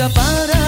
linda para